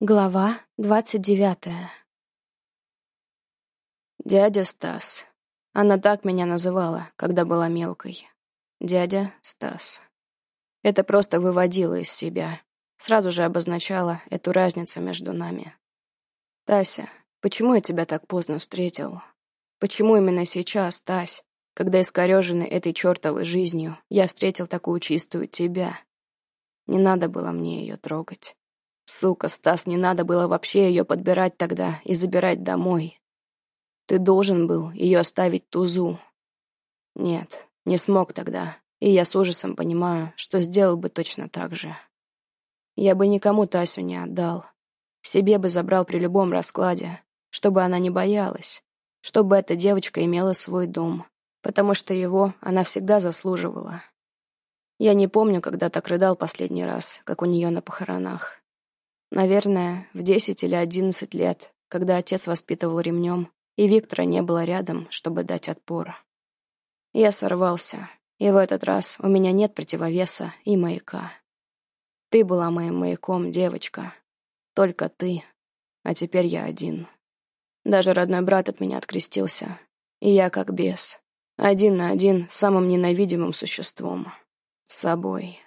Глава двадцать девятая Дядя Стас. Она так меня называла, когда была мелкой. Дядя Стас. Это просто выводило из себя. Сразу же обозначало эту разницу между нами. Тася, почему я тебя так поздно встретил? Почему именно сейчас, Тась, когда искореженный этой чертовой жизнью, я встретил такую чистую тебя? Не надо было мне ее трогать. Сука, Стас, не надо было вообще ее подбирать тогда и забирать домой. Ты должен был ее оставить тузу. Нет, не смог тогда, и я с ужасом понимаю, что сделал бы точно так же. Я бы никому Тасю не отдал. Себе бы забрал при любом раскладе, чтобы она не боялась, чтобы эта девочка имела свой дом, потому что его она всегда заслуживала. Я не помню, когда так рыдал последний раз, как у нее на похоронах. Наверное, в десять или одиннадцать лет, когда отец воспитывал ремнем, и Виктора не было рядом, чтобы дать отпор. Я сорвался, и в этот раз у меня нет противовеса и маяка. Ты была моим маяком, девочка. Только ты. А теперь я один. Даже родной брат от меня открестился. И я как бес. Один на один с самым ненавидимым существом. С собой.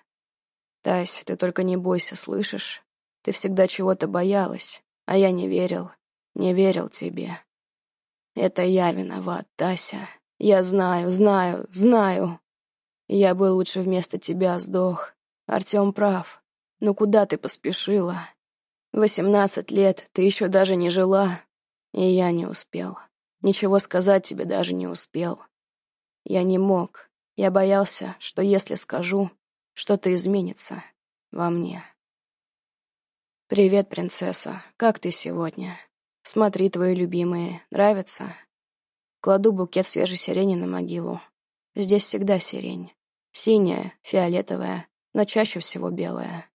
Тась, ты только не бойся, слышишь? Ты всегда чего-то боялась, а я не верил, не верил тебе. Это я виноват, Тася. Я знаю, знаю, знаю. Я бы лучше вместо тебя сдох. Артем прав. Но куда ты поспешила? Восемнадцать лет, ты еще даже не жила. И я не успел. Ничего сказать тебе даже не успел. Я не мог. Я боялся, что если скажу, что-то изменится во мне. «Привет, принцесса. Как ты сегодня? Смотри, твои любимые. Нравятся?» Кладу букет свежей сирени на могилу. Здесь всегда сирень. Синяя, фиолетовая, но чаще всего белая.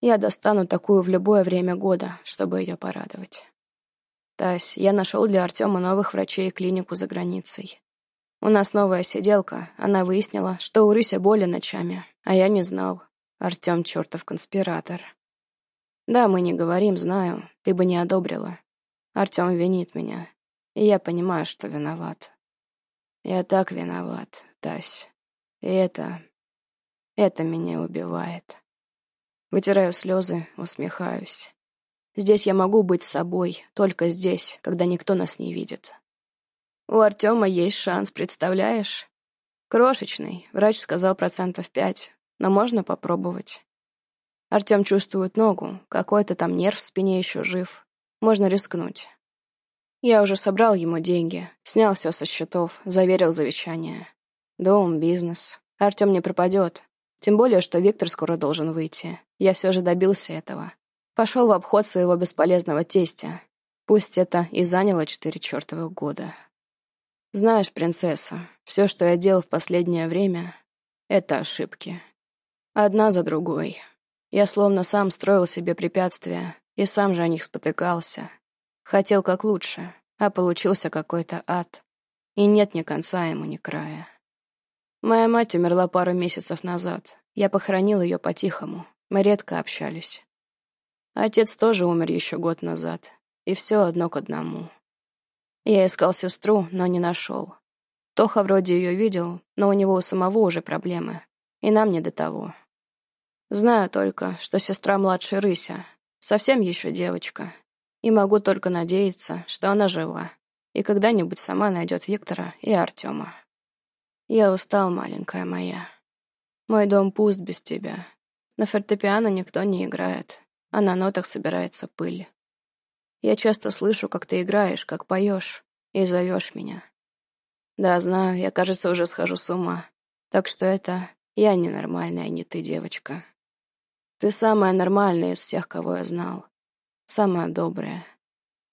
Я достану такую в любое время года, чтобы ее порадовать. Тась, я нашел для Артема новых врачей и клинику за границей. У нас новая сиделка, она выяснила, что у Рыся боли ночами, а я не знал. Артем чертов конспиратор. Да, мы не говорим, знаю, ты бы не одобрила. Артем винит меня, и я понимаю, что виноват. Я так виноват, Тась. И это... это меня убивает. Вытираю слезы, усмехаюсь. Здесь я могу быть собой, только здесь, когда никто нас не видит. У Артема есть шанс, представляешь? Крошечный, врач сказал процентов пять, но можно попробовать. Артем чувствует ногу, какой-то там нерв в спине еще жив. Можно рискнуть. Я уже собрал ему деньги, снял все со счетов, заверил завещание. Дом, бизнес. Артем не пропадет. Тем более, что Виктор скоро должен выйти. Я все же добился этого. Пошел в обход своего бесполезного тестя. Пусть это и заняло четыре чертовых года. Знаешь, принцесса, все, что я делал в последнее время, это ошибки. Одна за другой. Я словно сам строил себе препятствия и сам же о них спотыкался. Хотел как лучше, а получился какой-то ад. И нет ни конца ему, ни края. Моя мать умерла пару месяцев назад. Я похоронил ее по-тихому. Мы редко общались. Отец тоже умер еще год назад. И все одно к одному. Я искал сестру, но не нашел. Тоха вроде ее видел, но у него у самого уже проблемы. И нам не до того. Знаю только, что сестра младшей Рыся, совсем еще девочка, и могу только надеяться, что она жива и когда-нибудь сама найдет Виктора и Артема. Я устал, маленькая моя. Мой дом пуст без тебя. На фортепиано никто не играет, а на нотах собирается пыль. Я часто слышу, как ты играешь, как поешь, и зовешь меня. Да, знаю, я, кажется, уже схожу с ума. Так что это я ненормальная, а не ты, девочка. Ты самая нормальная из всех, кого я знал. Самая добрая.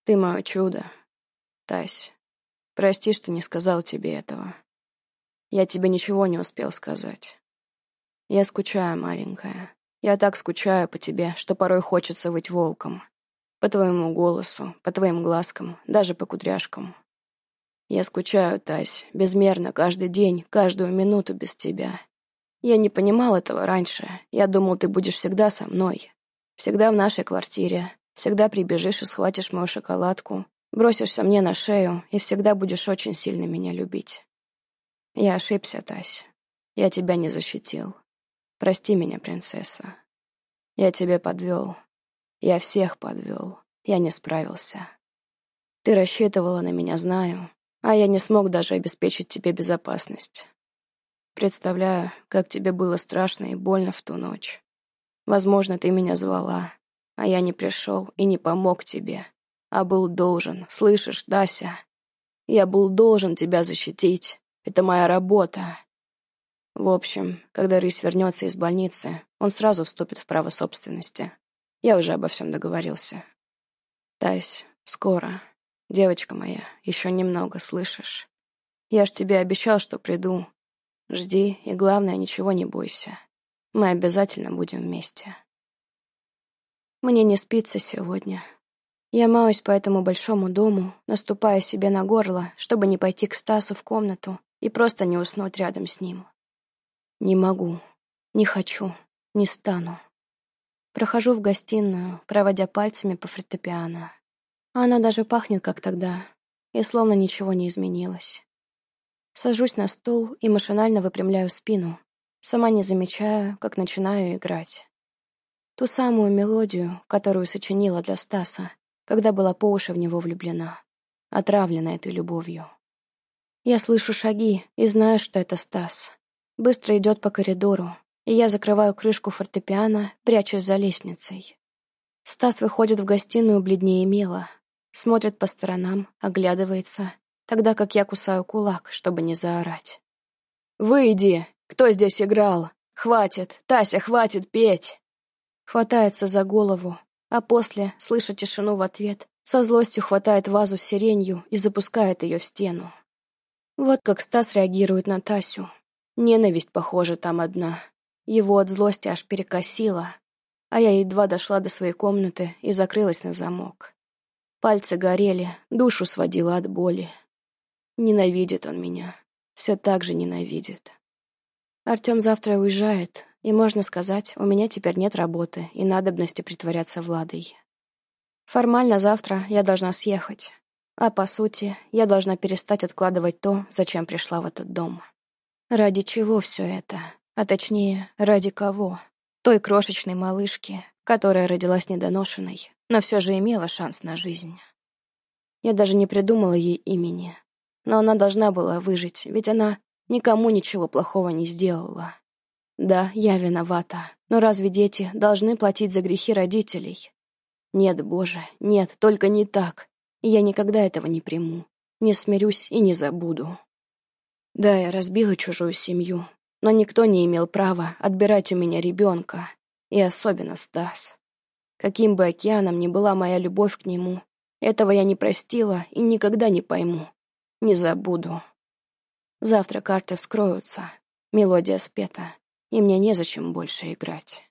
Ты мое чудо. Тась, прости, что не сказал тебе этого. Я тебе ничего не успел сказать. Я скучаю, маленькая. Я так скучаю по тебе, что порой хочется быть волком. По твоему голосу, по твоим глазкам, даже по кудряшкам. Я скучаю, Тась, безмерно, каждый день, каждую минуту без тебя. Я не понимал этого раньше. Я думал, ты будешь всегда со мной. Всегда в нашей квартире. Всегда прибежишь и схватишь мою шоколадку, бросишься мне на шею и всегда будешь очень сильно меня любить. Я ошибся, Тась. Я тебя не защитил. Прости меня, принцесса. Я тебя подвел. Я всех подвел. Я не справился. Ты рассчитывала на меня, знаю, а я не смог даже обеспечить тебе безопасность. Представляю, как тебе было страшно и больно в ту ночь. Возможно, ты меня звала, а я не пришел и не помог тебе, а был должен, слышишь, Дася? Я был должен тебя защитить. Это моя работа. В общем, когда Рысь вернется из больницы, он сразу вступит в право собственности. Я уже обо всем договорился. Тайс, скоро. Девочка моя, еще немного, слышишь? Я ж тебе обещал, что приду. Жди, и главное, ничего не бойся. Мы обязательно будем вместе. Мне не спится сегодня. Я маюсь по этому большому дому, наступая себе на горло, чтобы не пойти к Стасу в комнату и просто не уснуть рядом с ним. Не могу, не хочу, не стану. Прохожу в гостиную, проводя пальцами по фортепиано. Она даже пахнет, как тогда, и словно ничего не изменилось. Сажусь на стул и машинально выпрямляю спину, сама не замечаю, как начинаю играть. Ту самую мелодию, которую сочинила для Стаса, когда была по уши в него влюблена, отравлена этой любовью. Я слышу шаги и знаю, что это Стас. Быстро идет по коридору, и я закрываю крышку фортепиано, прячусь за лестницей. Стас выходит в гостиную бледнее мела, смотрит по сторонам, оглядывается, тогда как я кусаю кулак, чтобы не заорать. «Выйди! Кто здесь играл? Хватит! Тася, хватит петь!» Хватается за голову, а после, слыша тишину в ответ, со злостью хватает вазу с сиренью и запускает ее в стену. Вот как Стас реагирует на Тасю. Ненависть, похоже, там одна. Его от злости аж перекосило, а я едва дошла до своей комнаты и закрылась на замок. Пальцы горели, душу сводило от боли. Ненавидит он меня. Все так же ненавидит. Артем завтра уезжает, и, можно сказать, у меня теперь нет работы и надобности притворяться Владой. Формально завтра я должна съехать, а по сути я должна перестать откладывать то, зачем пришла в этот дом. Ради чего все это? А точнее, ради кого? Той крошечной малышки, которая родилась недоношенной, но все же имела шанс на жизнь. Я даже не придумала ей имени, но она должна была выжить, ведь она никому ничего плохого не сделала. Да, я виновата, но разве дети должны платить за грехи родителей? Нет, Боже, нет, только не так. Я никогда этого не приму, не смирюсь и не забуду. Да, я разбила чужую семью, но никто не имел права отбирать у меня ребенка, и особенно Стас. Каким бы океаном ни была моя любовь к нему, этого я не простила и никогда не пойму, не забуду. Завтра карты вскроются, мелодия спета, и мне незачем больше играть.